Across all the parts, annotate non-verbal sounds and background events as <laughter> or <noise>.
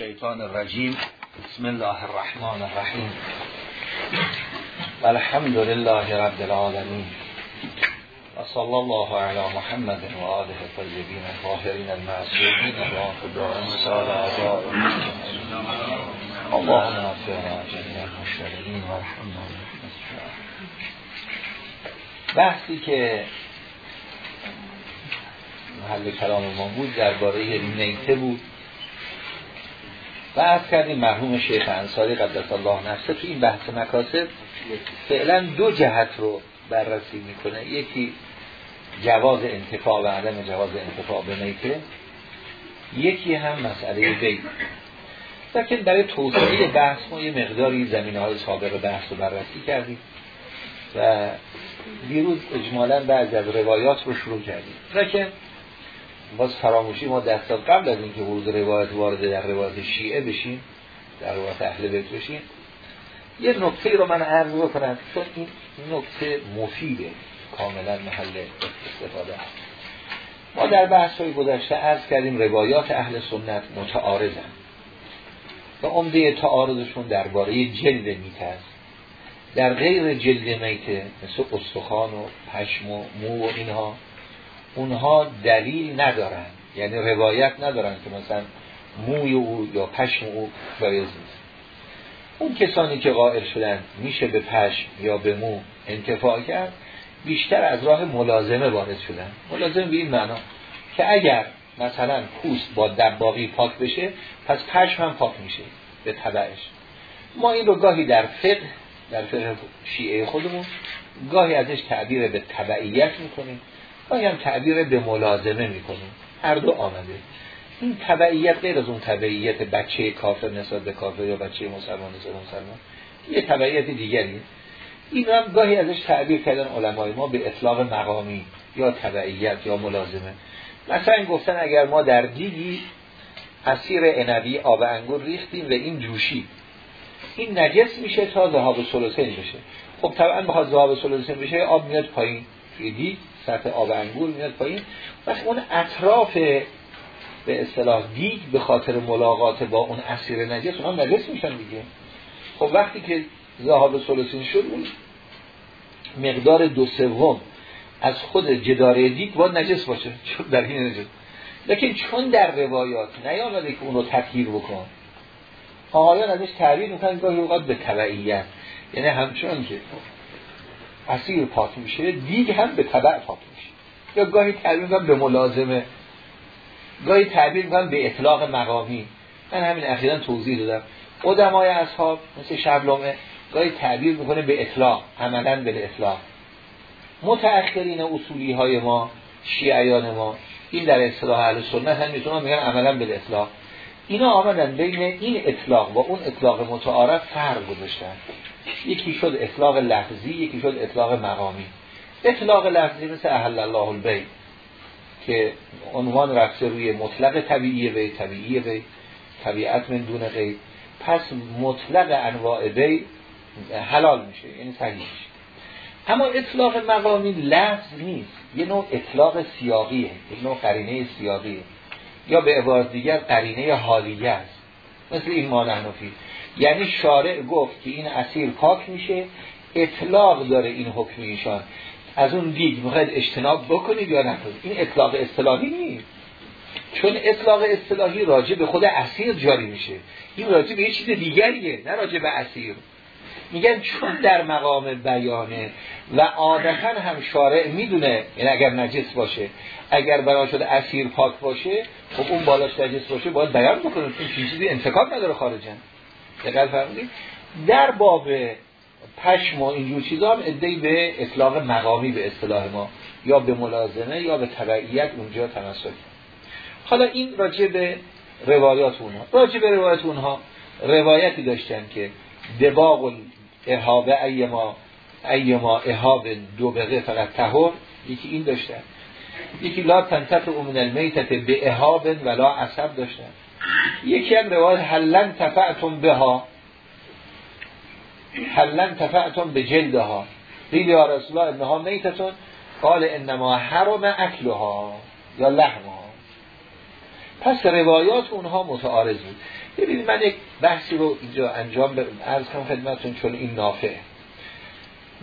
الشیطان الرجیم بسم الله الرحمن الرحیم الحمد لله رب العالمین و صلی الله علی محمد و آله طیبین الطاهرین المعصومین و خداوند سعادت اللهم نفعنا جميع المشتغلین و رحمنا بحثی که محل کلام ما بود درباره نیته بود. و کردیم مرحوم شیخ انصاری قدس الله نفسه. تو این بحث مکاسب فعلا دو جهت رو بررسی می‌کنه. یکی جواز انتفاع و عدم جواز انتفاع به نیته یکی هم مسئله بید لیکن برای توسعه بحث ما یه مقداری زمینه های سابق بحث رو بررسی کردیم و دیروز اجمالا بعضی از روایات رو شروع کردیم. لیکن باز فراموشی ما دست قبل از اینکه ورود روایت وارد در روایت شیعه بشیم در روایت اهل بیت بشیم یه نکته رو من عرض بکنم چون این نکته مفیده کاملا محل استفاده هست ما در بحث های گذشته عرض کردیم روایات اهل سنت متعارضن. و عمده تعارضشون درباره جلد است در غیر جلد میته مثل استخوان و پشم و مو و اینها اونها دلیل ندارن. یعنی روایت ندارن که مثلا موی او یا پشم او جایز نیست. اون کسانی که قائل شدن میشه به پشم یا به مو انتفاع کرد بیشتر از راه ملازمه وارد شدن. ملازمه به این معنا که اگر مثلا پوست با دباقی پاک بشه پس پشم هم پاک میشه به تبعش ما این رو گاهی در فقه در فقه شیعه خودمون گاهی ازش تعبیر به تبعیت می‌کنیم. گاهی هم تعبیر به ملازمه می‌کنیم. هر دو آمده. این تبعیت غیر از اون تبعیت بچه کافر نسبت به کافر یا بچه مسلمان نسبت مسلمان یه تبعیت دیگری. این هم گاهی ازش تعبیر کردن علمای ما به اطلاق مقامی یا تبعیت یا ملازمه. مثلا گفتن اگر ما در دیگی اسیر انبی آب انگور ریختیم و این جوشی. این نجس میشه تا ذهاب سلسین بشه. خب طبعا بخواد ذهاب سلسین بشه آب میاد پایین. دیگ سطح آب انگور میاد پایین. وقتی اون اطراف به اصطلاح دیگ به خاطر ملاقات با اون اسیر نجس اونها نجس میشن دیگه. خب وقتی که ذهاب سلسین شد اون مقدار دو سوم از خود جداره دیگ باید نجس باشه چون در این نجس. لیکن چون در روایات نیامده که اونو تطهیر بکن. آقایان ازش تعبیر می‌کنن گاهی اوقات به تبعیت یعنی همچنان که اسیر پاک میشه دیگ هم به تبع پاک میشه. یا گاهی تعبیر به ملازمه گاهی تعبیر می‌کنن به اطلاق مقامی. من همین اخیرا توضیح دادم. قدمای اصحاب مثل شبلومه گاهی تعبیر می‌کنه به اطلاق عملا به اطلاق. متأخرین اصولی های ما شیعیان ما این در اصطلاح اهل سنت هم می‌تونن میگن عملا به اطلاق. اینا آمدن بین این اطلاق و اون اطلاق متعارف فرق گذاشتن. یکی شد اطلاق لفظی یکی شد اطلاق مقامی. اطلاق لفظی مثل اهل الله البی که عنوان رفته روی مطلق طبیعی بی طبیعی بی طبیعت من دون غیر پس مطلق انواع بی حلال میشه یعنی صحیح میشه. اما اطلاق مقامی لفظ نیست. یه نوع اطلاق سیاقیه یه نوع قرینه سیاقیه. یا به عبارت دیگر قرینه حالیه است. مثل این مانحنفی یعنی شارع گفت که این اسیر پاک میشه اطلاق داره این حکم ایشان. از اون دیگ می‌خواید اجتناب بکنید یا نکنید این اطلاق اصطلاحی نیست. چون اطلاق اصطلاحی راجع به خود اسیر جاری میشه. این راجع به یه چیز دیگریه نه راجع به اسیر. میگن چون در مقام بیانه و عادتا هم شارع می‌دونه یعنی اگر نجس باشه اگر بنا شده اسیر پاک باشه خب اون بالاش نجس باشه باید بیان بکنه چون چیزی انتقاد نداره خارجن دقیق فرمودید. در باب پشم و اینجور چیزا هم ادهی به اطلاق مقامی به اصطلاح ما یا به ملازمه یا به تبعیت اونجا تمسک حالا این راجع به روایات اونها. راجع به روایات اونها روایتی داشتن که دباغ احابه ایما ایما احاب دو بقه فقط تهور یکی این داشتن. یکی لا تنتف امن المیتت به احاب ولا عصب داشتن. یکی هم روایت حلن تفعتم بها. حلن تفعتم به جلدها. قیل یا رسول الله انها میتتون؟ قال انما حرم اکلها یا لحمها. پس روایات اونها متعارض بود. ببینید من یک بحثی رو اینجا انجام ارز کنم خدمتون چون این نافع.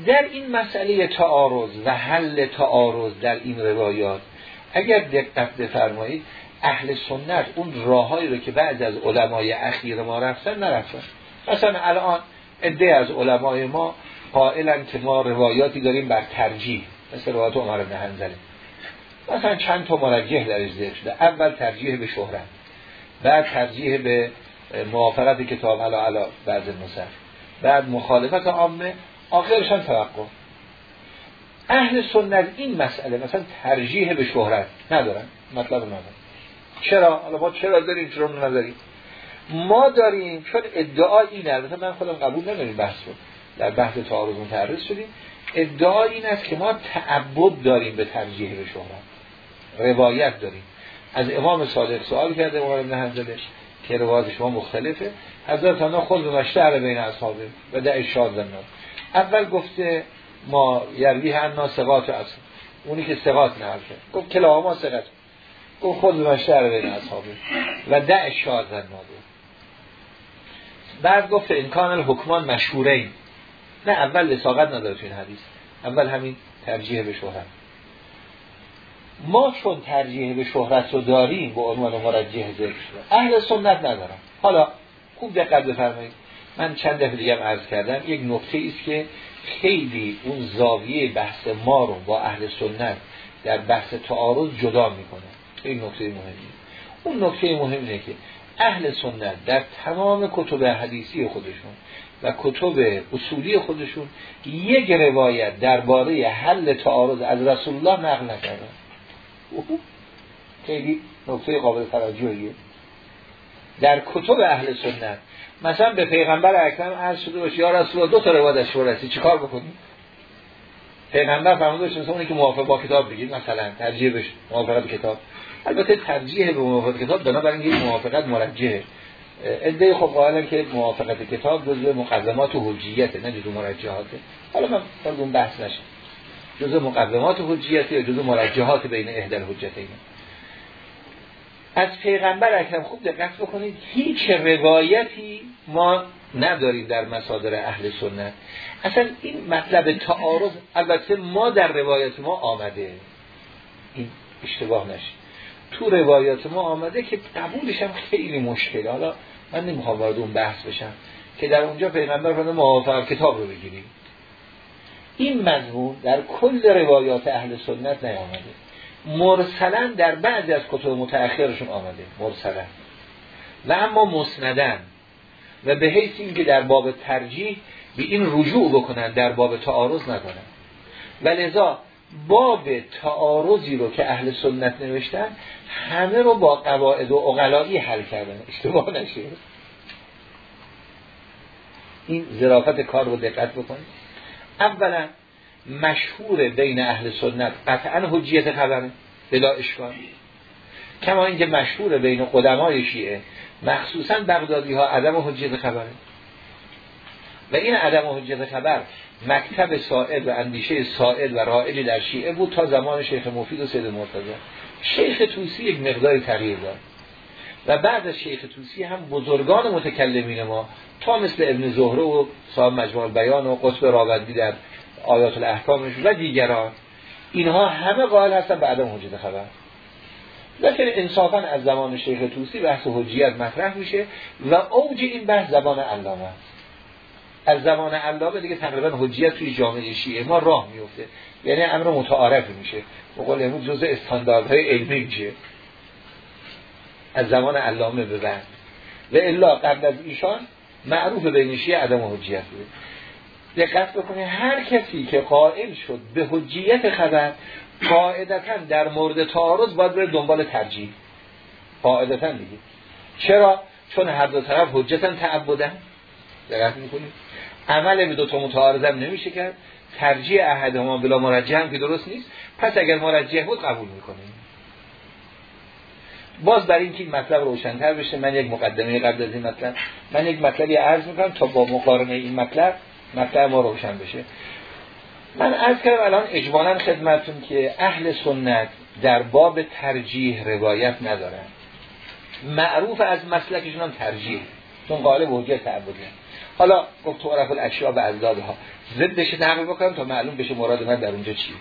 در این مسئله تعارض و حل تعارض در این روایات اگر دقت بفرمایید اهل سنت اون راههایی رو که بعد از علمای اخیر ما رفتن نرفتن. مثلا الان عده از علمای ما قائلن که ما روایاتی داریم بر ترجیح مثل روایات عمر بن حنظله. مثلا چند تا مرجح درش ذکر شده. اول ترجیح به شهرت بعد ترجیح به موافقت کتاب علا علا بعض نصر بعد مخالفت عامه آخرشان توقع. اهل سنت این مسئله مثلا ترجیح به شهرت ندارن مطلب ندارن. چرا؟ حالا ما چرا داریم چرا نداریم؟ ما داریم چون ادعا این البته من خودم قبول نداریم بحث رو. در بحث تعارض متعرض شدیم. ادعا این است که ما تعبد داریم به ترجیح به شهرت روایت داریم. از امام صادق سوال کرده امام ابن حنزلش که روایت شما مختلفه. حضرت انا خود مشتر بین اصحابه و در زنان. اول گفته ما یروی هم سقاط اصل اونی که سقاط نقل گفت کلا ما سقاط گفت خود مشتر بین اصحابه. و ده شاد زنان بعد گفت امکان الحکمان مشهوره نه اول لساقت نداره تو این حدیث. اول همین ترجیح به شهرت. ما چون ترجیح به شهرت رو داریم به عنوان مرجح ذکر اهل سنت ندارم حالا خوب دقت بفرمایید. من چند دفعه دیگه عرض کردم یک نکته است که خیلی اون زاویه بحث ما رو با اهل سنت در بحث تعارض جدا می‌کنه. خیلی نکته مهمی اون نکته مهم اینه که اهل سنت در تمام کتب حدیثی خودشون و کتب اصولی خودشون یک روایت درباره حل تعارض از رسول الله نقل نکردن. خیلی نکته قابل توجهیه. در کتب اهل سنت مثلا به پیغمبر اکرم عرض شده باشه یا رسول الله دو تا روایت از چی چیکار بکنیم پیغمبر فرموده باشه مثلا اونی که موافق با کتاب بگید مثلا ترجیح بشه موافقت کتاب. البته ترجیح به موافقت کتاب بنابراین این موافقت مرجحه. ایده خب قائلن که موافقت کتاب جزء مقدمات و حجیته نه جزء مرجحاته حالا من اون بحث نشم جزء مقدمات و حجیته یا جزء مرجحات بین احدى الحجتین از پیغمبر اکرم خوب دقت بکنید هیچ روایتی ما نداریم در مصادر اهل سنت. اصلا این مطلب تعارض البته ما در روایت ما آمده. این اشتباه نشه. تو روایات ما آمده که قبولش هم خیلی مشکل حالا من نمی‌خوام وارد اون بحث بشم که در اونجا پیغمبر فرموده موافق کتاب رو بگیریم. این مضمون در کل روایات اهل سنت نیامده. مرسلا در بعضی از کتب متأخرشون آمده. مرسلا و اما مسندن. و به حیث اینکه در باب ترجیح به این رجوع بکنن در باب تعارض ندارن و لذا باب تعارضی رو که اهل سنت نوشتن همه رو با قواعد و اقلایی حل کردن. اشتباه نشه. این ظرافت کار رو دقت بکنید. اولا مشهور بین اهل سنت قطعا حجیت خبره بلا اشکال. کما اینکه مشهور بین قدمای شیعه مخصوصا بغدادی ها عدم حجیت خبره. و این عدم حجیت خبر مکتب سائل و اندیشه سائل و رائلی در شیعه بود تا زمان شیخ مفید و سید مرتضی. شیخ توسی یک مقداری تغییر داد. و بعد از شیخ توسی هم بزرگان متکلمین ما تا مثل ابن زهره و صاحب مجموع بیان و قصب راوندی در آیات الاحکامش و دیگران اینها همه قائل هستن به عدم حجیت خبر. لیکن انصافا از زمان شیخ توسی بحث حجیت مطرح میشه و اوج این بحث زبان علامه از زمان علامه دیگه تقریبا حجیت توی جامعه شیعه ما راه میفته یعنی امر متعارف میشه. به قول امروز جزء استانداردهای علمی میشه. از زمان علامه به بعد. و الا قبل از ایشان معروف بین شیعه عدم حجیت بوده. دقت بکنه هر کسی که قائل شد به حجیت خبر قاعدتا در مورد تعارض باید بره دنبال ترجیح. قاعدتا دیگه. چرا؟ چون هر دو طرف حجتا تعبدن. دقت می‌کنید؟ عمل به دو تا متعارض نمیشه کرد ترجیح احدهما بلا مرجح هم که درست نیست. پس اگر مرجح بود قبول می‌کنیم. باز برای اینکه این مطلب روشنتر بشه من یک مقدمه قبل از این مطلب من یک مطلبی عرض می‌کنم تا با مقارنه این مطلب مطلب ما روشن بشه. من عرض کردم الان اجمالا خدمتون که اهل سنت در باب ترجیح روایت ندارن. معروف از مسلکشون هم ترجیح. چون قالب حجت تعبدی حالا گفت تو عرف الاشیاء به ازدادها. ضدش نقل بکنم تا معلوم بشه مراد من در اونجا چیه.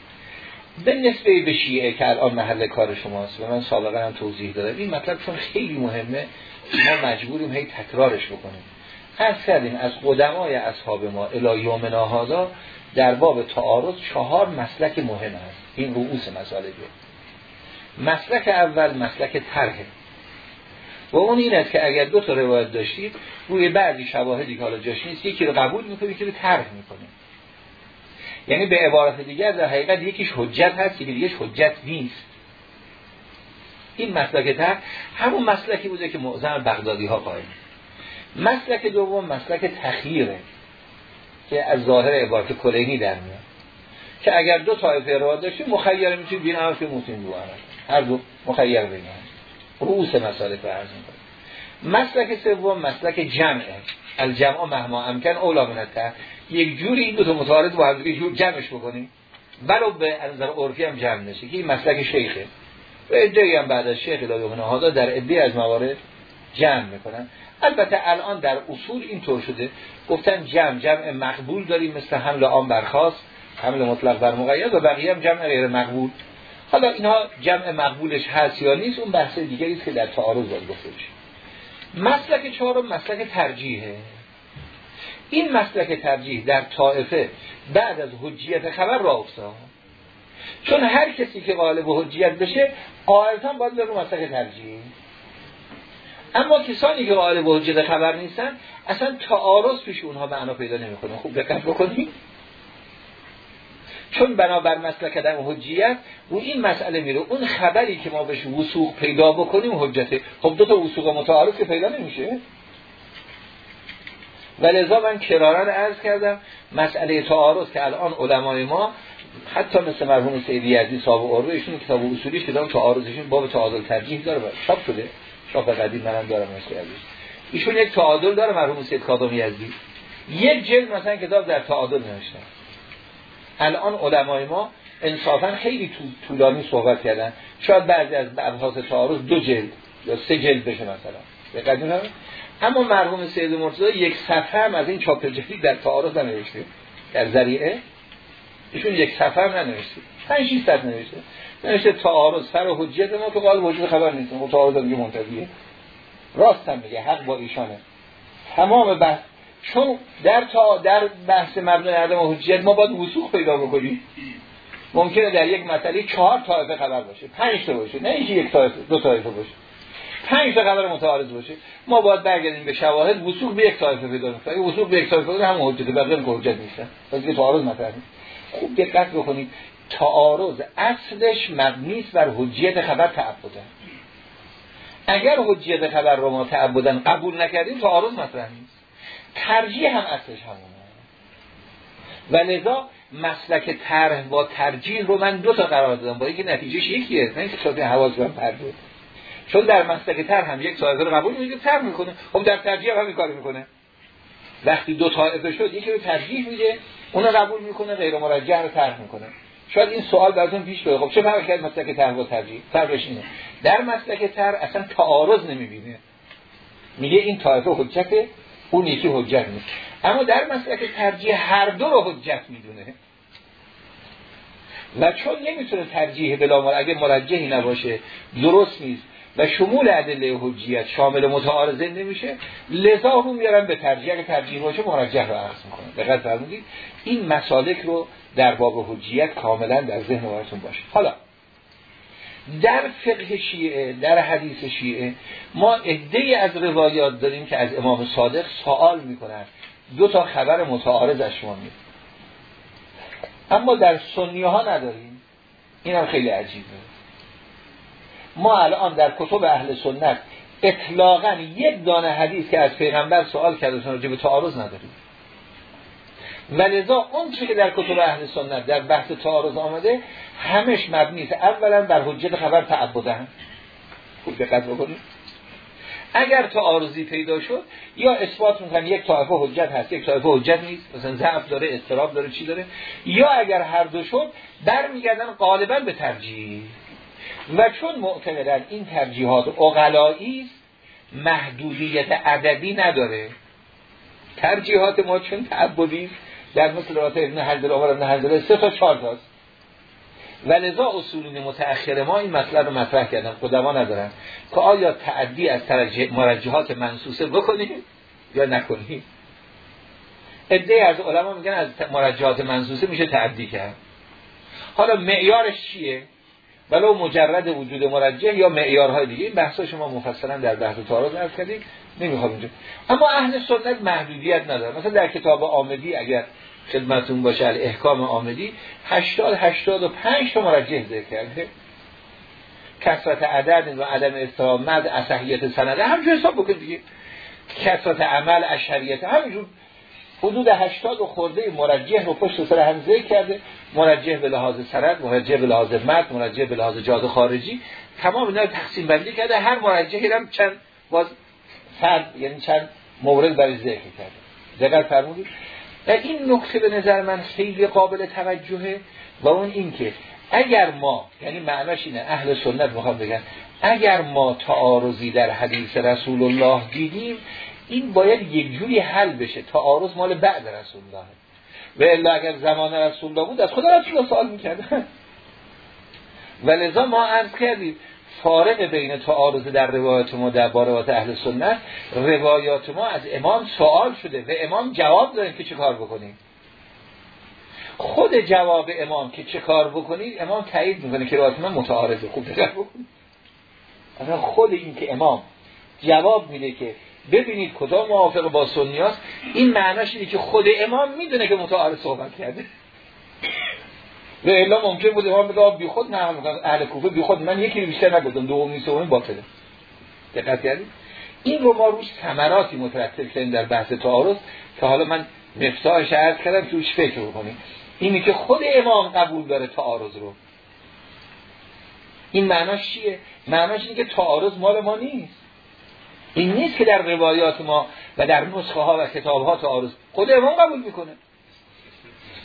به نسبه به شیعه که الان محل کار شماست و من سابقا هم توضیح دادم. این مطلب چون خیلی مهمه ما مجبوریم هی تکرارش بکنیم. از کردیم از قدمای اصحاب ما الى یومنا در باب تعارض چهار مسلک مهم است این رؤوس مسائل مسلک اول مسلک طرحه و اون این است که اگر دو تا روایت داشتید روی بعضی شواهدی که حالا جاش نیست یکی رو قبول می‌کنید یکی رو طرح می‌کنید یعنی به عبارت دیگر در حقیقت یکیش حجت هست یکی دیگهش حجت نیست. این مسلک تر همون مسلکی بوده که معظم بغدادی ها قائل. مسلک دوم مسلک تخییره که از ظاهر عبارت کلینی در میاد. که اگر دو طایفه روایت داشتیم مخیر می‌تونید بین که دو هر دو مخیر بین رؤوس مسائل رو عرض مسلک سوم مسلک جمعه. الجمع مهما امکن اولا منته یک جوری این دو تا متعارض با هم جور جمعش بکنیم. ولو به نظر عرفی هم جمع نشه که این مسلک شیخه. و ادعی هم بعد از شیخ داده هادا در ادعی از موارد جمع می‌کنن. البته الان در اصول این طور شده. گفتن جمع جمع مقبول داریم مثل حمل آن برخواست حمل مطلق بر مقید و بقیه هم جمع غیر مقبول. حالا اینها جمع مقبولش هست یا نیست اون بحث دیگری است که در تعارض باید گفته مسلک چهارم مسلک ترجیحه. این مسلک ترجیح در طائفه بعد از حجیت خبر را افتاد. چون هر کسی که غالب حجیت بشه قاعدتا باید بره مسلک ترجیح. اما کسانی که غالب حجیت خبر نیستن اصلا تعارض پیش اونها معنا پیدا نمی‌کنه. خوب دقت بکنید. چون بنابر مسلک در حجیت و این مسئله میره. اون خبری که ما بهش وسوق پیدا بکنیم حجته خب دو تا وسوق متعارض که پیدا نمیشه. ولذا من کرارن عرض کردم مسئله تعارض که الان علمای ما حتی مثل مرحوم سیدی یزدی صاحب عروه کتاب اصولی شدن تعارضشون باب تعادل ترجیح داره. چاپ شده. چاپ قدیم منم دارم مثل ایشون یک تعادل داره مرحوم سید کاظم یزدی یک جلد مثلا کتاب در تعادل نوشتن. الان علمای ما انصافا خیلی طولانی صحبت کردن. شاید بعضی از ابحاث تعارض دو جلد یا سه جلد بشه مثلا. هم اما مرحوم سید مرتضی یک صفحه هم از این چاپ جدید در تعارض ننوشته. در ذریعه. ایشون یک صفحه هم ننوشته. 5 6 صفحه نوشته نوشته تعارض سر حجیت ما تو قال وجود خبر نیست. خب تعارض دیگه منتفیه راست هم میگه. حق با ایشانه. تمام بحث چون در تا در بحث مبنای عدم حجیت ما باید وسوخ پیدا بکنیم. ممکنه در یک مسئله چهار طایفه خبر باشه پنج تا باشه نه اینکه یک طایفه دو طایفه باشه. پنج تا خبر متعارض باشه. ما باید برگردیم به شواهد وسوق به یک طایفه پیدا کنیم. اگه وسوق به یک طایفه پیدا هم حجت بقیه حجت نیستن که تعارض مطرح خوب دقت بکنید. تعارض اصلش مبنی است بر حجیت خبر تعبدن. اگر حجیت خبر رو ما تعبدن قبول نکردیم تعارض مطرح نیست. ترجیح هم اصلش همونه. و لذا مسلک طرح با ترجیح رو من دو تا قرار دادم. با اینکه نتیجهش یکیه نه اینکه شده حواس پرده چون در مسلک طرح هم یک طایفه رو قبول میگه طرح می‌کنه. خب در ترجیح هم همین کار می‌کنه. وقتی دو طایفه شد یکی رو ترجیح میده اون قبول می‌کنه غیر مرجح رو طرح می‌کنه. شاید این سوال براتون پیش بیاد خب چه فرقی کرد مسلک طرح با ترجیح؟ فرقش اینه. در مسلک طرح اصلا تعارض نمی‌بینه. میگه این طایفه حجته اون یکی حجت نیست. اما در مسئله ترجیح هر دو رو حجت می‌دونه و چون نمی‌تونه ترجیح بلا اگه مرجحی نباشه درست نیست و شمول ادله حجیت شامل متعارضه نمیشه لذا رو میارن به ترجیح. اگه ترجیح باشه مرجح رو عرض می‌کنه دقت فرمودید؟ این مسالک رو در باب حجیت کاملا در ذهن وارتون باشه. حالا در فقه شیعه در حدیث شیعه ما عده از روایات داریم که از امام صادق سوال می‌کنن دو تا خبر متعارض از شما می اما در سنی ها نداریم. این هم خیلی عجیبه. ما الان در کتب اهل سنت اطلاقا یک دانه حدیث که از پیغمبر سوال کرده راجع به تعارض نداریم. ولذا اون چی که در کتب اهل سنت در بحث تعارض آمده همش مبنی است. اولا بر حجت خبر تعبدن خوب دقت بکنید. اگر تعارضی پیدا شد یا اثبات می‌کنن یک طایفه حجت هست یک طایفه حجت نیست مثلا ضعف داره استراب داره چی داره یا اگر هر دو شد برمیگردن غالبا به ترجیح. و چون معتقدن این ترجیحات اقلایی است محدودیت عددی نداره. ترجیحات ما چون تعبدی در مثل روایت ابن حجر آمار ابن حجر سه تا چهار تاست. و لذا اصولین متأخر ما این مطلب رو مطرح کردن. خدما ندارن. که آیا تعدی از مرجحات منصوصه بکنیم یا نکنیم؟ عده از علما میگن از مرجحات منصوصه میشه تعدی کرد. حالا معیارش چیه؟ ولو مجرد وجود مرجح یا معیارهای دیگه؟ این بحثا شما مفصلا در بحث تعارض عرض کردیم نمی‌خوام اینجا. اما اهل سنت محدودیت نداره مثلا در کتاب آمدی اگر خدمتون باشه. احکام آمدی 80 85 تا مرجح ذکر کرده. کسرت عدد و عدم استقامت مد اصحیت سنده. همینجور حساب بکن دیگه. کسرت عمل اشریت همینجور. حدود 80 و خورده مرجح رو پشت سر هم ذکر کرده. مرجح به لحاظ سند مرجح به لحاظ مد مرجح به لحاظ جاز خارجی. تمام اینا تقسیم بندی کرده. هر مرجحی هم چند باز فرد یعنی چند مورد برای ذکر کرده. دقت فرمودید. و این نکته به نظر من خیلی قابل توجهه و اون این که اگر ما یعنی معناش اینه اهل سنت می‌خوام بگن اگر ما تعارضی در حدیث رسول الله دیدیم این باید یک جوری حل بشه. تعارض مال بعد رسول الله و الا اگر زمان رسول الله بود از خدا رسول الله سوال می‌کرد. <laughs> و ما عرض کردیم فارق بین تعارض در روایات ما در اهل سنت روایات ما از امام سوال شده و امام جواب داره که چه کار بکنیم. خود جواب امام که چه کار بکنید امام تایید می‌کنه که روایات من متعارضه خوب دقت بکنید اصلا خود این که امام جواب میده که ببینید کدام موافق با سنیاست این معناش اینه که خود امام می‌دونه که متعارض صحبت کرده. و الا ممکن بود امام بگه بی خود نه اهل کوفه بی خود. من یکی بیشتر نگفتم دومی سومی باطله. دقت کردید؟ این رو ما روش ثمراتی مترتب کردیم در بحث تعارض که حالا من مفتاحش عرض کردم توش فکر بکنیم. اینی که خود امام قبول داره تعارض رو. این معناش چیه؟ معناش اینه که تعارض مال ما نیست. این نیست که در روایات ما و در نسخه ها و کتاب ها تعارض. خود امام قبول می‌کنه.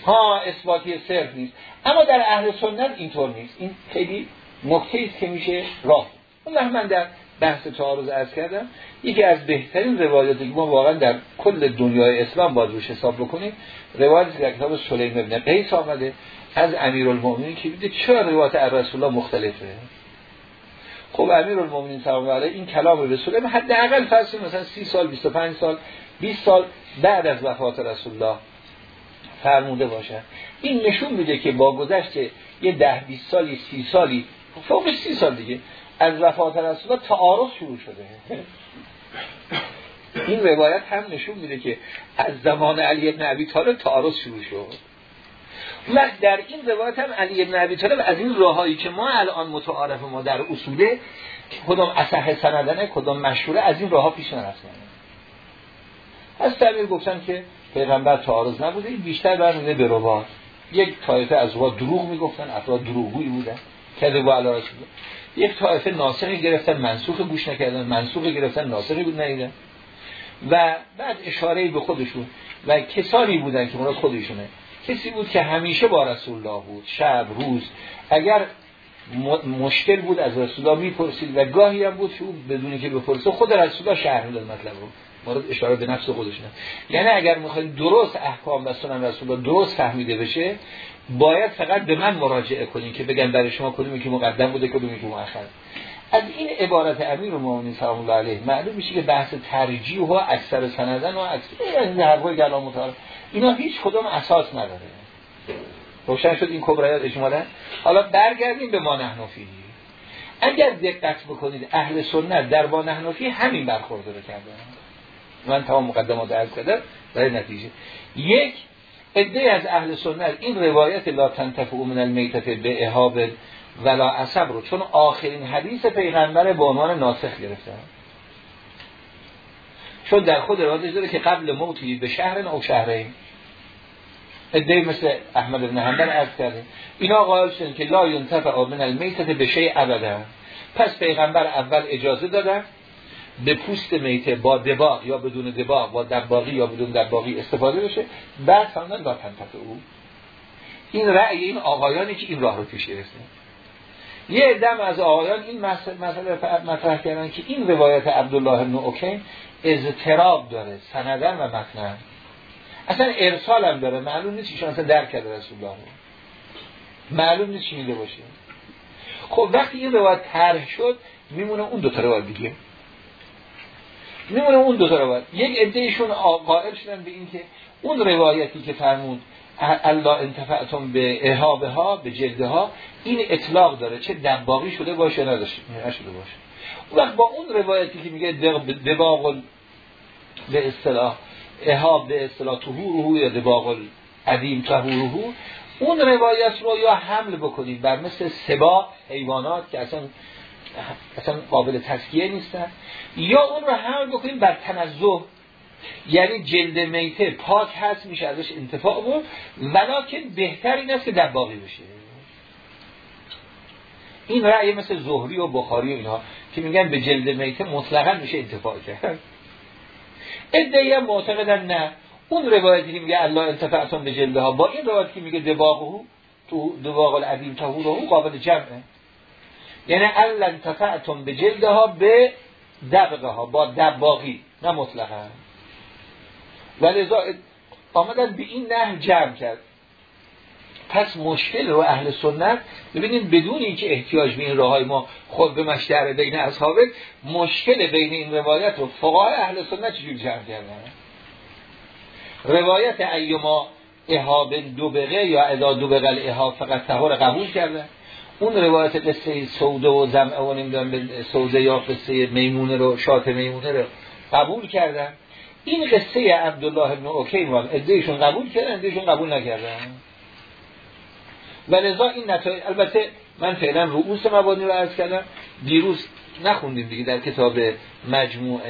ها اثباتی صرف نیست. اما در اهل سنت اینطور نیست. این خیلی نکته است که میشه راه اون من در بحث تعارض ارز کردم. یکی از بهترین روایاتی که ما واقعا در کل دنیای اسلام باید روش حساب بکنیم روایتی در کتاب سلیم ابن قیس آمده از امیرالمومنین که بیده چرا روایت از رسول الله مختلفه؟ خب امیرالمومنین سلام علیه این کلام رسول الله حداقل فرض مثلا 30 سال 25 سال 20 سال بعد از وفات رسول الله. فرموده باشن. این نشون میده که با گذشت یه ده 20 سالی سی سالی فوق سی سال دیگه از وفات رسول تعارض شروع شده. این روایت هم نشون میده که از زمان علی ابن ابی طالب تعارض شروع شد. و در این روایت هم علی ابن ابی طالب از این راههایی که ما الان متعارف ما در اصوله کدام اصح سندنه کدام مشهوره از این راه پیش نرفتن. از تعبیر گفتن که پیغمبر تعارض نبوده بیشتر برمیده به یک طایفه از روات دروغ می‌گفتن افراد دروغگویی بودن. کده با علی رسول یک طایفه ناسخی گرفتن منسوخ گوش نکردن منسوخ گرفتن ناسخی بود نیدن و بعد اشاره به خودشون. و کسانی بودن که مراد خودشونه. کسی بود که همیشه با رسول الله بود. شب روز. اگر مشکل بود از رسول الله می‌پرسید. و گاهی هم بود که او بدونی که بپرسه خود رسول الله شرح می‌داد مطلب رو. مورد اشاره به نفس خودشونه. یعنی اگر می‌خواید درست احکام و سنن رسول درست فهمیده بشه باید فقط به من مراجعه کنین که بگن برای شما کدومی که مقدم بوده کدومی که مؤخر. از این عبارت امیر المومنین سلام الله علیه معلوم میشه که بحث ترجیح و اکثر سندن و اکثر این حرفای کلام متعال اینا هیچ کدوم اساس نداره. روشن شد این کبرایات اجمالا حالا برگردیم به ما نحنفی. اگر دقت بکنید اهل سنت در ما نحنفی همین برخورد کردن. من تمام مقدمات عرض کردم برای نتیجه. یک عده از اهل سنت این روایت لا تنتفع من المیتت به اهاب ولا عصب رو چون آخرین حدیث پیغمبر به عنوان ناسخ گرفتن. چون در خود روایتش داره که قبل موتی به شهر او شهرین. عده مثل احمد بن حنبل عرض کرده اینا قائل شدن که لا ینتفع من المیتت به شیء ابدا. پس پیغمبر اول اجازه دادن به پوست میته با دباغ یا بدون دباغ با دباغی یا بدون دباغی استفاده بشه بعد فرمودن لا تنتفع او. این رأی این آقایانی که این راه رو پیش گرفتن. یه دم از آقایان این مسئله مطرح کردن که این روایت عبدالله بن اوکین اضطراب داره سندن و متنن اصلا ارسال هم داره معلوم نیست ایشان اصلا درک کرده رسول الله معلوم نیست چی میده باشه. خب وقتی این روایت طرح شد میمونه اون دو تا روایت دیگه. میمونه اون دو تا روایت. یک عدهشون قائل شدن به اینکه اون روایتی که فرمود الله انتفعتم به اهابه ها به جلده ها این اطلاق داره. چه دنباقی شده باشه نداشته باشه وقت با اون روایتی که میگه دباغ به اصطلاح اهاب به اصطلاح طهوره یا دباغ عدیم طهوره اون روایت رو یا حمل بکنید بر مثل سبا حیوانات که اصلا اصلا قابل تسکیه نیستن. یا اون رو حمل بکنید بر تنزه. یعنی جلد میته پاک هست میشه ازش انتفاع بود. ولیکن بهتر این است که دباغی بشه. این رأی مثل زهری و بخاری و اینها که میگن به جلد میته مطلقا میشه انتفاع کرد. ادعی هم معتقدن نه. اون روایتی که میگه الله انتفعتون به جلده ها با این روایتی که میگه دباغه تو دباغ العظیم تهوره قابل جمعه. یعنی الله انتفعتون به جلده به دبقه ها با دباغی نه مطلقا. ولذا آمدن به این نه جمع کرد. پس مشکل رو اهل سنت ببینید بدون اینکه احتیاج به این راه ما خود به مشتر بین اصحابه مشکل بین این روایت رو فقهای اهل سنت چجور جمع کردن؟ روایت ایما احاب دو بقه یا ادا دو احاب فقط تهار قبول کردن؟ اون روایت قصه سوده و زمعه و نمی‌دونم سوده یا قصه میمونه رو شات میمونه رو قبول کردن. این قصه عبدالله بن اوکین رو ادهشون قبول کردن ادهشون قبول نکردن. و لذا این نتایج البته من فعلا رؤوس مبانی رو عرض کردم دیروز نخوندیم دیگه در کتاب مجموع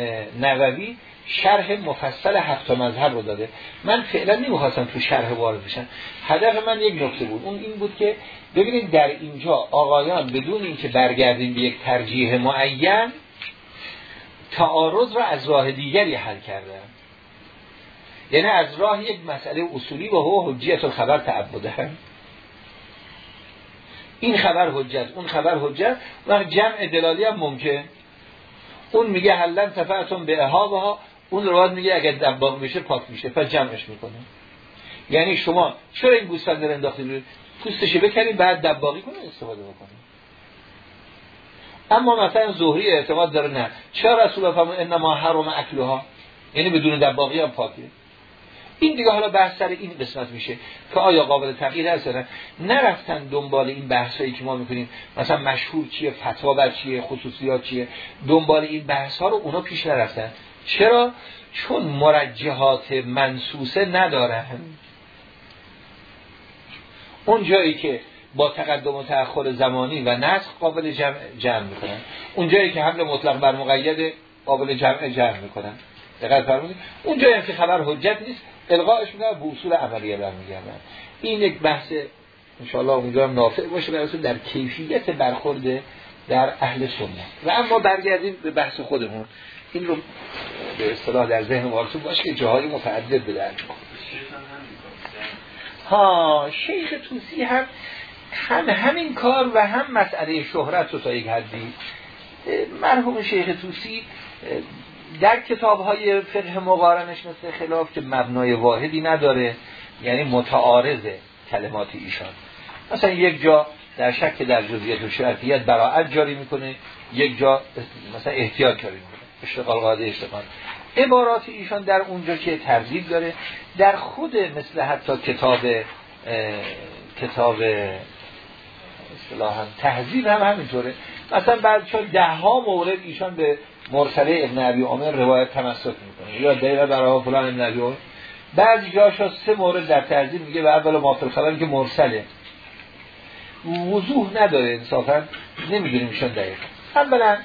نووی. شرح مفصل هفت مذهب رو داده. من فعلا نمی‌خواستم تو شرح وارد بشم. هدف من یک نکته بود. اون این بود که ببینید در اینجا آقایان بدون اینکه برگردیم به یک ترجیح معین تعارض را از راه دیگری حل کردن. یعنی از راه یک مسئله اصولی و هو حجیت الخبر تعبده. این خبر حجت اون خبر حجت و جمع دلالی هم ممکن. اون میگه حلن تفعتون به احابها اون رواد میگه اگر دباغ میشه پاک میشه پس جمعش می‌کنه. یعنی شما چرا این گوسفند رو انداختید پوستش بکنید بعد دباغی کنید استفاده بکنید. اما مثلا ظهری اعتقاد داره نه. چرا رسول فرمود انما حرم اکلها؟ یعنی بدون دباغی هم پاکه. این دیگه حالا بحث سر این قسمت میشه که آیا قابل تغییر هست نه. نرفتن دنبال این بحثایی که ما می‌کنیم. مثلا مشهور چیه فتوا بر چیه خصوصیات چیه؟ دنبال این بحث ها رو اونا پیش نرفتن. چرا؟ چون مرجحات منسوسه ندارن. اون جایی که با تقدم و تأخر زمانی و نسخ قابل جمع, جمع می‌کنن. اون جایی که حمل مطلق بر مقید قابل جمع جمع می‌کنن. دقیق فرمودید؟ اون جایی که خبر حجت نیست القاش می‌کنن به اصول عملیه برمیگردن این یک بحث انشاءالله اونجا هم نافع باشه برای در کیفیت برخورد در اهل سنت. و اما برگردیم به بحث خودمون. این رو به اصطلاح در ذهن وارتون باشه که جاهای متعدد به درد ها شیخ توسی هم هم همین کار و هم مسئله شهرت رو تا یک حدی. مرحوم شیخ توسی در کتاب های فقه مقارنش مثل خلاف که مبنای واحدی نداره یعنی متعارض کلمات ایشان. مثلا یک جا در شک در جزئیات و شرطیت براعت جاری می‌کنه یک جا مثلا احتیاط جاری می‌کنه. اشتغال قاعده اشتغال عبارات ایشان در اونجا که ترزیب داره در خود مثل حتی کتاب کتاب اصطلاحا تهذیب هم همینطوره. مثلا بعد چون ده ها مورد ایشان به مرسله ابن عبی عمر روایت تمسک می‌کنه. یا دقیقه برای فلان ابن عبی عمر بعضی جاشا سه مورد در تهذیب میگه و اول ما خبر که مرسله. وضوح نداره انصافا. نمی‌دونیم ایشان دقیقه اولا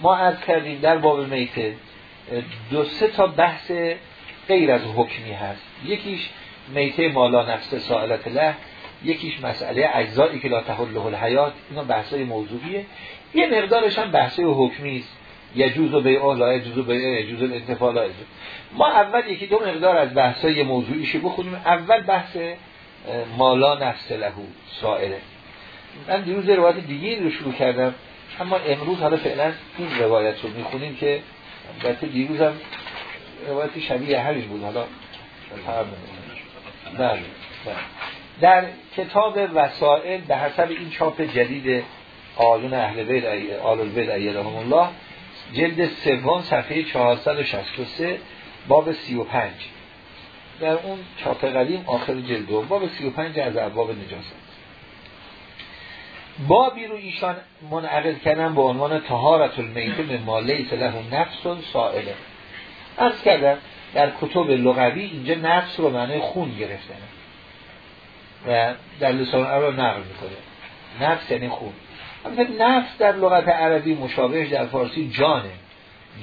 ما از کردیم در باب میته دو سه تا بحث غیر از حکمی هست. یکیش میته مالا نفس سائلت له یکیش مسئله اجزایی که لا تحله الحیات اینا بحثای موضوعیه. یه مقدارش هم بحثای حکمی است. یجوز و بیع لا یجوز و یجوز الانتفاع لا ما اول یکی دو مقدار از بحثای موضوعیش بخونیم. اول بحث مالا نفس لهو سائله. من دیروز روایت دیگه رو شروع کردم. اما امروز حالا فعلا این روایت رو می‌خونیم که البته دیروز هم روایت شبیه همین بود. حالا بله،, بله. در کتاب وسائل به حسب این چاپ جدید آلون اهل بیت آل البیت الله جلد سوم صفحه 463 باب 35 در اون چاپ قدیم آخر جلد دوم باب 35 از ابواب نجاست. بابی رو ایشان منعقد کردن به عنوان تهارت المیت به ماله له نفس سائله. از کردن در کتب لغوی اینجا نفس رو معنی خون گرفتن. و در لسان عرب نقل می‌کنه. نفس یعنی خون. نفس در لغت عربی مشابهش در فارسی جانه.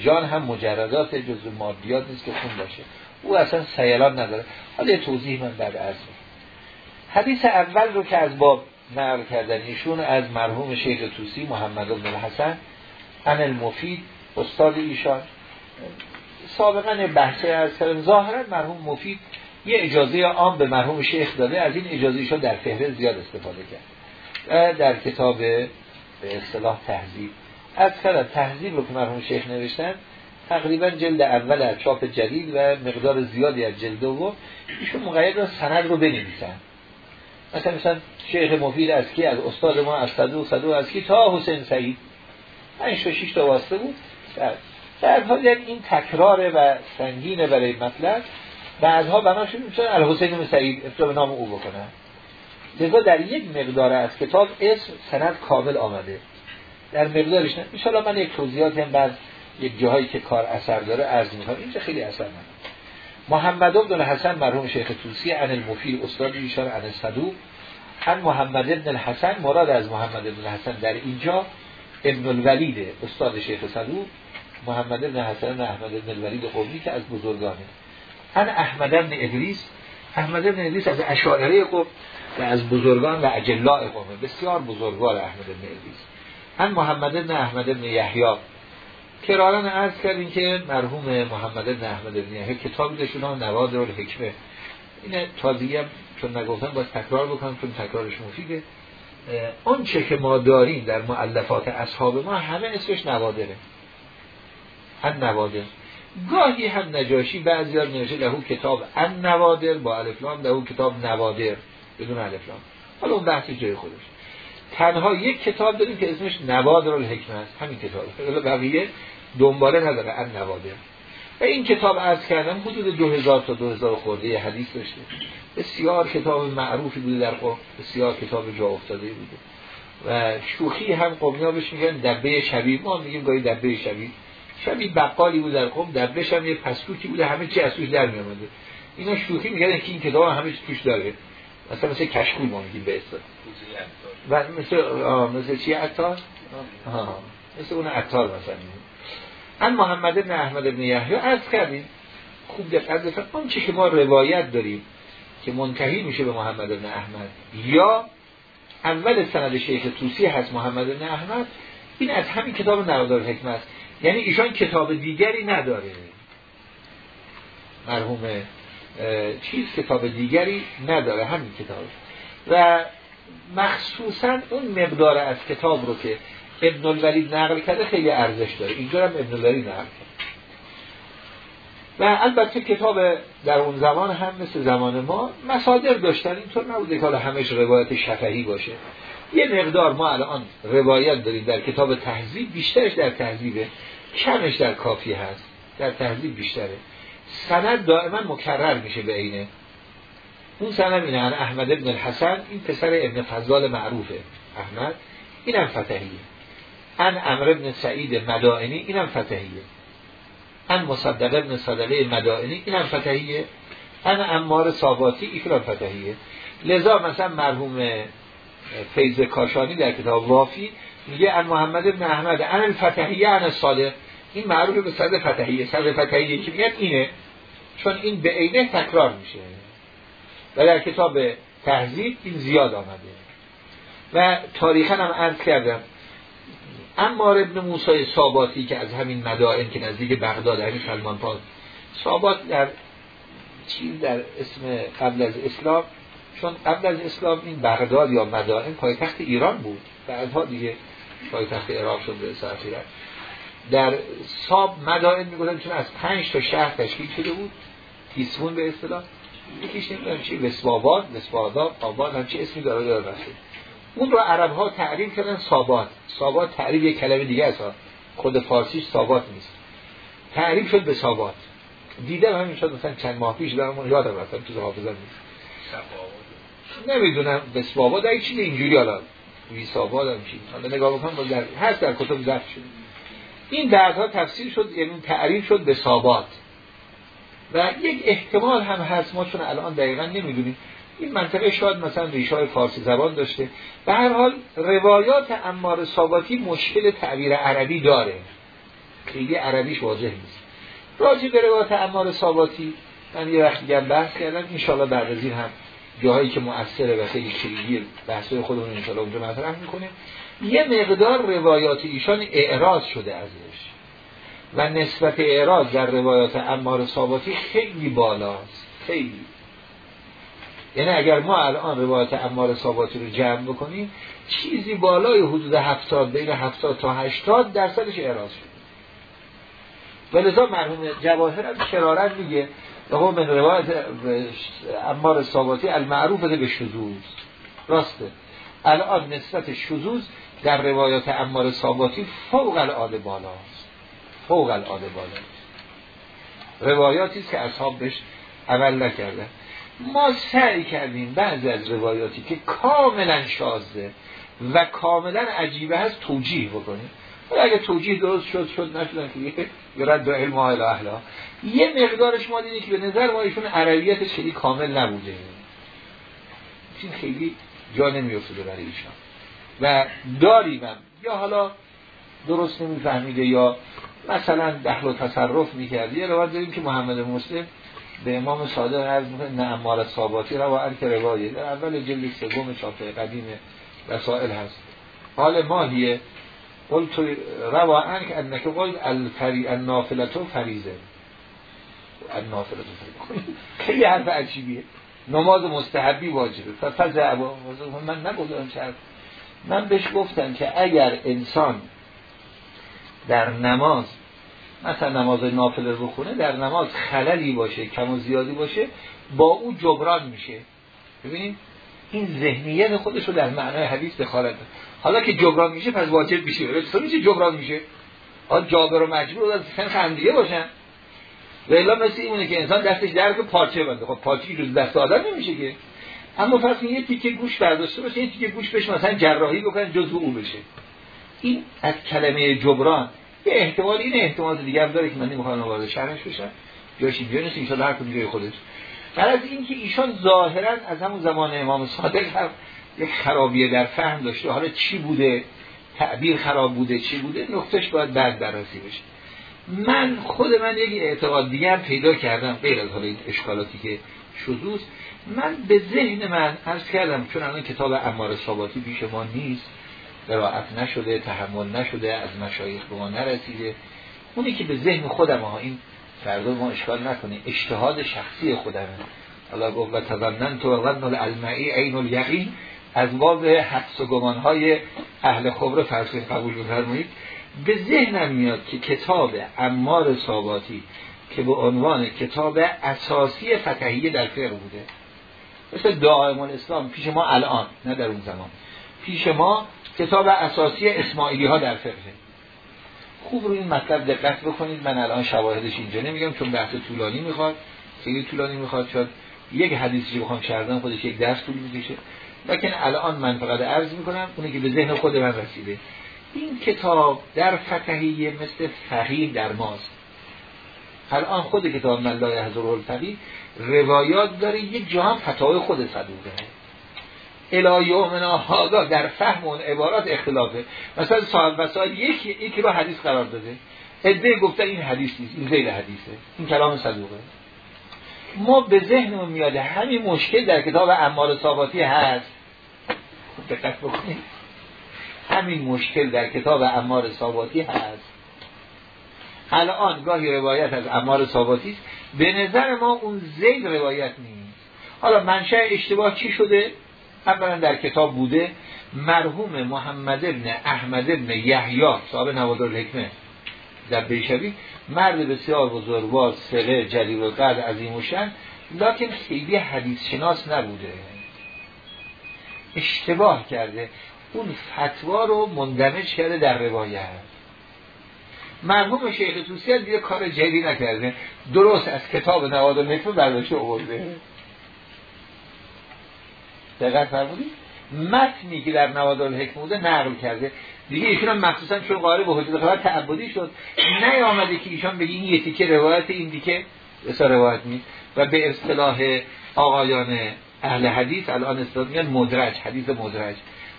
جان هم مجردات جزو مادیات نیست که خون باشه. او اصلا سیلان نداره. حالا یه توضیح من بعد از حدیث اول رو که از باب نقل کردن ایشون از مرحوم شیخ توسی محمد بن الحسن ان المفید استاد ایشان. سابقا بحثه از ظاهرا مرحوم مفید یه اجازه عام به مرحوم شیخ داده از این اجازه ایشان در فهرست زیاد استفاده کرد. در کتاب به اصطلاح تهذیب. از کردن تهذیب رو که مرحوم شیخ نوشتن تقریبا جلد اول از چاپ جدید و مقدار زیادی از جلد دوم. ایشون مقید را سند رو بنویسن. مثلا مثلا شیخ مفید از کی؟ از استاد ما از صدو صدو از کی؟ تا حسین سعید. این شیش تا واسطه بود. در حال این تکرار و سنگینه برای مطلب. بعدها بناشون می‌تونن الحسین سعید ابتدا نام او بکنن لذا در یک مقدار از کتاب اسم سند کامل آمده. در مقدارش نه. ان من یک توضیحاتی هم بعد یک جاهایی که کار اثر داره عرض می‌کنم. اینجا خیلی اثر نداره. محمد بن حسن مرحوم شیخ توسی عن المفید استاد ایشان عن صدوق. عن محمد ابن الحسن مراد از محمد ابن الحسن در اینجا ابن الولید استاد شیخ صدوق. محمد ابن حسن احمد ابن الولید قومی که از بزرگانه. عن احمد ابن ادریس. احمد ابن ادریس از اشاعره قوم و از بزرگان و اجلاء قومه بسیار بزرگوار احمد ابن ادریس. عن محمد ابن احمد ابن یحیی. کرارن عرض کردیم که مرحوم محمد بن احمد بن کتابی داشتون نوادر الحکمه این تازگی هم چون نگفتم باید تکرار بکنم چون تکرارش مفیده. اون چه که ما داریم در معلفات اصحاب ما همه اسمش نوادره. هم نوادر. گاهی هم نجاشی بعضی ها نوشته لهو کتاب ان نوادر با الفلام لهو کتاب نوادر بدون الفلام حالا اون بحث جای خودش تنها یک کتاب داریم که اسمش نوادر الحکمه است. همین کتاب. بقیه دنباله نداره. ان نوادر و این کتاب از کردم حدود 2000 تا 2000 خورده حدیث داشته. بسیار کتاب معروفی بوده در قوم بسیار کتاب جا افتاده بوده. و شوخی هم قومی ها بهش میگن دبه شبیه ما میگیم گاهی دبه شبیه شبیه بقالی بود در قوم دبهش هم یه پستوکی بوده. همه چی از توش در میامده اینا شوخی میگن که این کتاب همه چی توش داره. مثلا مثل کشکول ما میگیم به اصطلاح. و مثل مثل چی؟ عطار؟ مثل اون عطار مثلا. ان محمد بن احمد بن یحیی از کردیم خوب دقت بفرمایید اون چی که ما روایت داریم که منتهی میشه به محمد بن احمد. یا اول سند شیخ توسی هست محمد بن احمد این از همین کتاب نرادار حکمت یعنی ایشان کتاب دیگری نداره. مرحوم چیز کتاب دیگری نداره همین کتاب. و مخصوصا اون مقدار از کتاب رو که ابن الولید نقل کرده خیلی ارزش داره. اینجا هم ابن الولید نقل کرده. و البته کتاب در اون زمان هم مثل زمان ما مصادر داشتن. اینطور نبوده که حالا همش روایت شفهی باشه. یه مقدار ما الان روایت داریم در کتاب تهذیب بیشترش در تهذیبه کمش در کافی هست. در تهذیب بیشتره. سند دائما مکرر میشه به اینه اون سند اینه احمد ابن الحسن این پسر ابن فضال معروفه. احمد اینم فتحیه. ان امر ابن سعید مدائنی اینم فتحیه. ان مصدق ابن صدقه مدائنی اینم فتحیه. ان امار صاباتی اینم فتحیه. لذا مثلا مرحوم فیض کاشانی در کتاب وافی میگه ان محمد ابن احمد ان الفتحیه ان صادق این معروف به صد فتحیه. صد فتحیه که میگن اینه. چون این به عینه تکرار میشه. و در کتاب تهذیب این زیاد آمده. و تاریخا هم عرض کردم اما ابن موسی ساباتی که از همین مدائن که نزدیک بغداد همین سلمان پاس سابات در چیز در اسم قبل از اسلام چون قبل از اسلام این بغداد یا مدائن پایتخت ایران بود بعدها دیگه پایتخت عراق شد به اخیرا در ساب مدائن می‌گفتن چون از پنج تا شهر تشکیل شده بود تیسمون به اصطلاح. یکیش نمی‌دونم چی وسواباد وسواداب آباد هم چه اسمی داره داره اون رو عرب ها تعریف کردن سابات سابات تعریف یک کلمه دیگه است. خود فارسیش سابات نیست. تعریف شد به سابات دیدم همین شد مثلا چند ماه پیش دارم یادم رفتم تو حافظه نیست. نمی‌دونم به سابات در چیز اینجوری حالا. ویساباد هم چی. حالا نگاه بکنم در... هست در کتب ضبط شد این بعدها تفسیر شد یعنی تعریف شد به سابات و یک احتمال هم هست ما چون الان دقیقا نمی‌دونیم. این منطقه شاید مثلا ریشه های فارسی زبان داشته. به هر حال روایات امار ساباتی مشکل تعبیر عربی داره. خیلی عربیش واضح نیست. راجع به روایات امار ساباتی من یه وقت دیگه بحث کردم. انشالله بعد از این هم جاهایی که مؤثره و خیلی کلیدی بحثای خودمون انشالله اونجا مطرح می‌کنه. یه مقدار روایات ایشان اعراض شده ازش. و نسبت اعراض در روایات امار ساباتی خیلی بالاست. خیلی. یعنی اگر ما الان روایت امار ساباتی رو جمع بکنیم چیزی بالای حدود هفتاد بین هفتاد تا هشتاد درصدش اعراض شد ولذا مرحوم جواهر از شرارت میگه. و من روایت امار ساباتی المعروف به شذوز راسته. الان نسبت شذوز در روایات امار ساباتی فوق العاده بالاست. فوق العاده بالاست روایاتی که اصحاب بهش عمل نکردن. ما سعی کردیم بعضی از روایاتی که کاملا شازده و کاملا عجیبه هست توجیه بکنیم. اگه توجیه درست شد شد نشدن که یه رد علم ها. اهلا یه مقدارش ما دیدیم که به نظر ما ایشون عربیت خیلی کامل نبوده. این خیلی جا نمیافتاده برای ایشان. و داریم یا حالا درست نمیفهمیده یا مثلا دخل و تصرف می‌کرد یه روایت داریم که محمد مسلم به امام صادق عرض می‌کنه نه امار صاباتی روا که روایه. در اول جلد سوم چاپ قدیم وسائل هست. حال ماهیه قلت روا انک انک قلت الفری النافلتو فریزه النافلتو فریزه <laughs> خیلی حرف عجیبیه. نماز مستحبی واجبه. ففزع من نگذارم چه من بهش گفتم که اگر انسان در نماز مثلا نماز نافله رو خونه در نماز خللی باشه کم و زیادی باشه با او جبران میشه. ببینید این ذهنیت خودش رو در معنای حدیث دخالت حالا که جبران میشه پس واجب میشه. چطور میشه جبران میشه؟ آن جابر و مجبور از سن هم دیگه باشن. و الا مثل اینه که انسان دستش در که پارچه بنده. خب پارچه جز دست آدم نمیشه که. اما فرض یه تیکه گوش برداشته باشه یه تیکه گوش بشه مثلا جراحی بکنن جزء او بشه. این از کلمه جبران یه احتمال این احتمال دیگه داره که من نمی‌خوام وارد شرحش بشم. جاش اینجا نیست ان هر کدوم جای خودش بعد از اینکه ایشان ظاهرا از همون زمان امام صادق هم یک خرابیه در فهم داشته. حالا چی بوده؟ تعبیر خراب بوده چی بوده؟ نقطش باید بعد بررسی بشه. من خود من یک اعتقاد دیگر پیدا کردم غیر از حالا این اشکالاتی که شدوست. من به ذهن من عرض کردم چون الان کتاب امار صاباتی پیش ما نیست. قرائت نشده تحمل نشده از مشایخ به ما نرسیده. اونی که به ذهن خودم ها این فردا ما اشکال نکنه اجتهاد شخصی خودمه. حالا گفت و تظنن تو ظن الالمعی عین الیقین. از باب حدس و گمان های اهل خبر فرسین قبول بفرمایید. به ذهنم میاد که کتاب امار صاباتی که به عنوان کتاب اساسی فتحیه در فقه بوده. مثل دائم اسلام پیش ما الان نه در اون زمان. پیش ما کتاب اساسی اسماعیلی ها در فقه. خوب رو این مطلب دقت بکنید. من الان شواهدش اینجا نمیگم چون بحث طولانی می‌خواد. خیلی طولانی می‌خواد شد یک حدیثی بخوام کردن خودش یک درس طول می‌کشه. لکن الان من فقط عرض می‌کنم اونی که به ذهن خود من رسیده. این کتاب در فتحیه مثل فقیه در ماست. الان خود کتاب من لا یحضر الفقیه روایات داره یک هم فتاوی خود صدوقه. الهی یومنا هادا در فهم اون عبارات اختلافه. مثلا صاحب وسائل یکی یکی رو حدیث قرار داده. ادعای گفته این حدیث نیست این غیر حدیثه. این کلام صدوقه. ما به ذهنمون میاده همین مشکل در کتاب اعمال ثابتی هست. دقت بکنید. همین مشکل در کتاب امار ثابتی هست. الان گاهی روایت از امار ثابتی است. به نظر ما اون زید روایت نیست. حالا منشأ اشتباه چی شده؟ اولا در کتاب بوده مرحوم محمد ابن احمد ابن یحیی صاحب نوادر الحکمه در بیشوی مرد بسیار بزرگوار سله جلیل و قدر عظیم و شن لکن خیلی حدیث شناس نبوده. اشتباه کرده. اون فتوا رو مندمج کرده در روایت. مرحوم شیخ توسی دیگه کار جدی نکرده. درست از کتاب نواد و برداشته آورده. دقیق فرمودی؟ متنی که در نوادال حکم بوده نقل کرده. دیگه ایشون هم مخصوصا چون قاره به حجت خبر تعبدی شد نیامده که ایشان بگی این یکی که روایت این دیگه بسا روایت نیست. و به اصطلاح آقایان اهل حدیث الان اصطلاح میگن مدرج حدیث مدرج.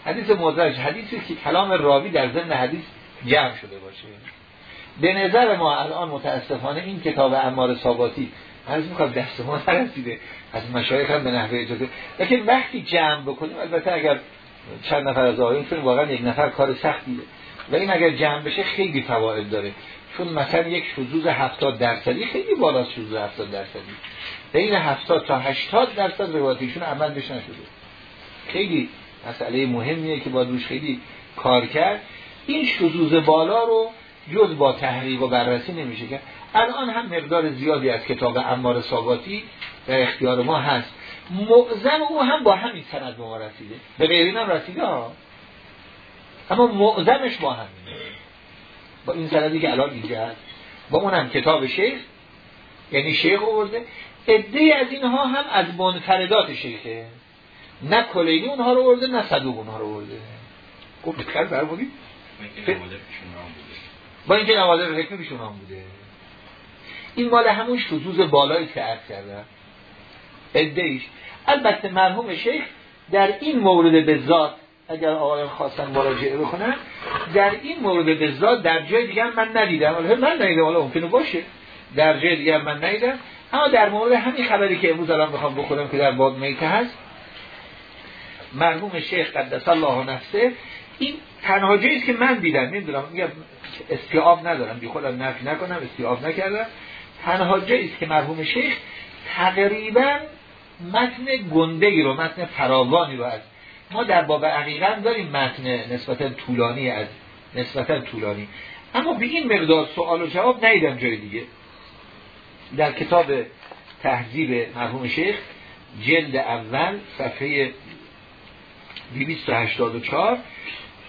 حدیث مدرج حدیثی که کلام راوی در ضمن حدیث جمع شده باشه. به نظر ما الان متاسفانه این کتاب امار ساباتی عرض می‌خواد دست ما نرسیده. از مشایخ هم به نحوه اجازه. لیکن وقتی جمع بکنیم البته اگر چند نفر از آقایون چون واقعا یک نفر کار سختیه. و این اگر جمع بشه خیلی فواید داره. چون مثلا یک شذوذ 70 درصدی خیلی بالا شذوذ 70 درصدی. بین 70 تا 80 درصد روایتشون عمل بش نشده. خیلی مسئله مهمیه که با روش خیلی کار کرد. این شذوذ بالا رو جز با تحریق و بررسی نمیشه که الان هم مقدار زیادی از کتاب امار ساواتی در اختیار ما هست. معظم او هم با همین سند به ما رسیده. به غیرین هم رسیده ها. اما معظمش با همین. با این سندی که الان اینجا هست. با اون هم کتاب شیخ. یعنی شیخ آورده عده از اینها هم از منفردات شیخه. نه کلینی اونها رو آورده نه صدوق اونها رو آورده خوب بکر برمونی با اینکه نوادر حکم بیشون هم بوده. این مال همون شذوذ بالایی که عرض کردم. ادهیش البته مرحوم شیخ در این مورد به ذات اگر آقایان خواستن مراجعه بکنن در این مورد به ذات در جای دیگر من ندیدم. من ندیدم حالا ممکنه باشه. در جای دیگر من ندیدم. اما در مورد همین خبری که امروز الان می‌خوام بخورم که در باب میته هست مرحوم شیخ قدس الله نفسه این تنها جایی که من دیدم نمی‌دونم میگم استیاب ندارم بی خودم نفی نکنم استیاب نکردم. تنها جایی که مرحوم شیخ تقریبا متن گنده رو متن فراوانی رو از ما در باب عقیقا داریم متن نسبتا طولانی از نسبتا طولانی. اما به این مقدار سوال و جواب نیدم جای دیگه. در کتاب تهذیب مرحوم شیخ جلد اول صفحه 284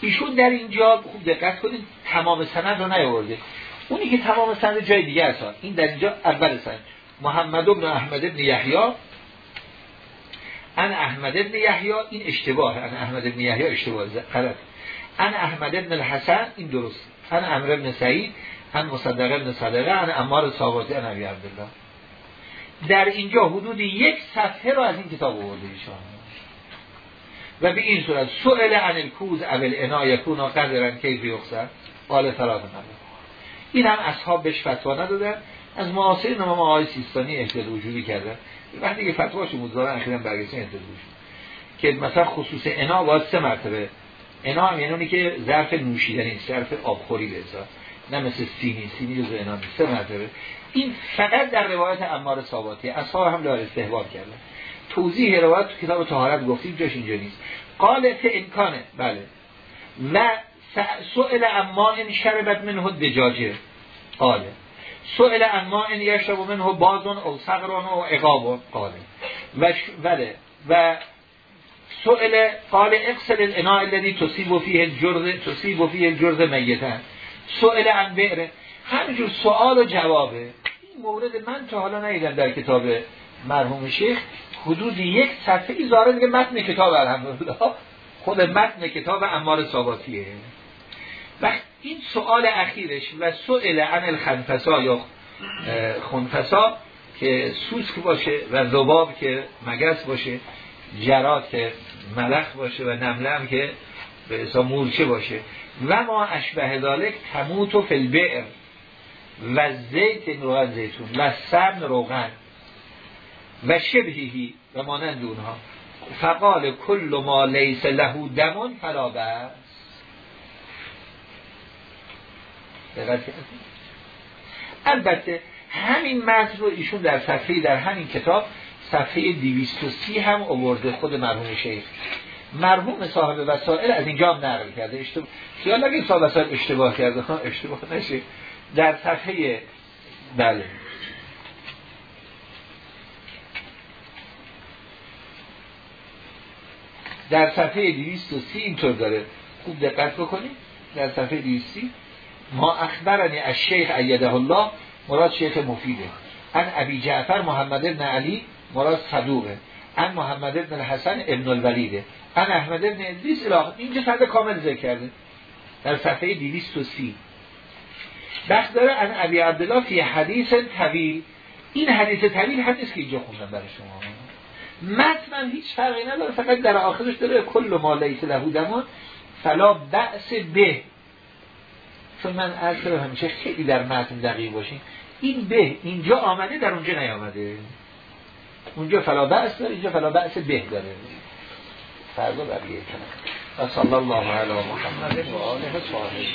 ایشون در اینجا خوب دقت کنید تمام سند رو نیاورده. اونی که تمام سند جای دیگه است این در اینجا اول سند. محمد بن احمد بن یحیی ان احمد بن یحیی این اشتباه ان احمد بن یحیی اشتباه غلط. ان احمد بن الحسن این درست ان امر بن سعید ان مصدق بن صدقه ان امار صابتی ان ابی عبدالله. در اینجا حدود یک صفحه رو از این کتاب آورده ایشان. و به این صورت سئل عن الکوز اول انا یکون قدرن کیف یخسر قال ثلاث این هم اصحاب بهش فتوا ندادن. از معاصرین امام آقای سیستانی احتیاط وجودی کردن. وقتی که فتواشو بود دارن اخیرا برگشتن احتیاط که مثلا خصوص انا باید سه مرتبه. انا هم یعنی که ظرف نوشیدنی ظرف آبخوری به نه مثل سینی. سینی جزو انا سه مرتبه. این فقط در روایت امار ثابتی اصحاب هم داره استحباب کردن. توضیح روایت تو کتاب طهارت گفتیم جاش اینجا نیست. قالت امکانه. بله. و سئل اما ان شربت منه دجاجه. قاله. سئل اما ان یشرب منه بازون او صغران او عقاب قاله و بله. و سئل قال اغسل الاناء الذي تصيب فيه الجرذ تصيب فيه الجرذ میتا سئل عن بئر همینجور سوال و جوابه این مورد من تا حالا ندیدم در کتاب مرحوم شیخ. حدود یک صفحه ای زاره دیگه متن کتاب الحمدلله. خود متن کتاب امار ثاباتیه و این سوال اخیرش و سئل عن الخنفسا یا خنفسا که سوسک باشه و ذباب که مگس باشه جرات که ملخ باشه و نمله هم که به حساب مورچه باشه. و ما اشبه ذالک تموت و فلبئر و زیت روغن زیتون و سبن روغن و شبهی و مانند اونها. فقال کل ما لیس له دمون فلا البته همین متن رو ایشون در صفحه در همین کتاب صفحه 230 هم آورده خود مرحوم شیخ. مرحوم صاحب وسائل از اینجا هم نقل کرده. اشتباه خیال نگید صاحب وسائل اشتباه کرده. اشتباه نشه. در صفحه بله. در صفحه 230 اینطور داره. خوب دقت بکنید. در صفحه 230 ما اخبرنی از شیخ ایده الله مراد شیخ مفیده. ان ابی جعفر محمد بن علی مراد صدوقه. ان محمد بن حسن ابن الولیده. ان احمد بن ادریس الاخ اینجا سند کامل ذکر کرده. در صفحه 230 بخش داره ان ابی عبدالله فی حدیث طویل. این حدیث طویل حدیث که اینجا خوندم برای شما. متن هیچ فرقی نداره فقط در آخرش داره کل ما لیس له فلا بأس به. چون من از همیشه خیلی در متن دقیق باشین. این به اینجا آمده در اونجا نیامده. اونجا فلا بأس داره اینجا فلا بأس به داره. فردا بقیه کنم و صلی الله علی محمد و آله صحبه.